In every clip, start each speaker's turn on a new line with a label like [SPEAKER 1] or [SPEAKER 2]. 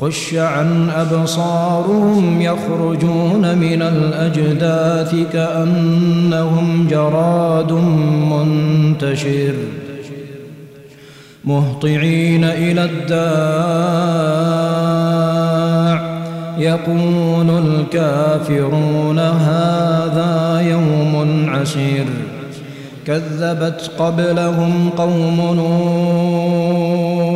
[SPEAKER 1] خش عن أبصارهم يخرجون من الأجداث كأنهم جراد منتشر. مهطعين إلى الداع. يقول الكافرون هذا يوم عسير. كذبت قبلهم قوم نوح.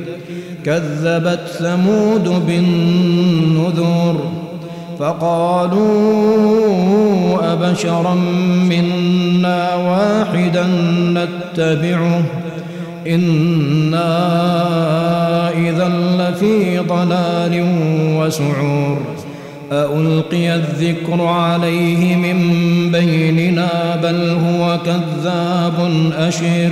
[SPEAKER 1] كذبت ثمود بالنذر فقالوا أبشرا منا واحدا نتبعه إنا إذا لفي ضلال وسعور ألقي الذكر عليه من بيننا بل هو كذاب أشر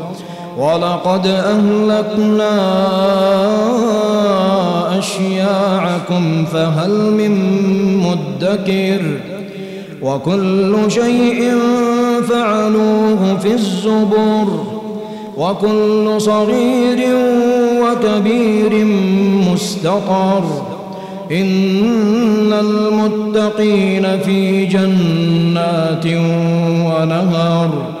[SPEAKER 1] ولقد أهلكنا أشياعكم فهل من مدكر؟ وكل شيء فعلوه في الزبر وكل صغير وكبير مستقر إن المتقين في جنات ونهر.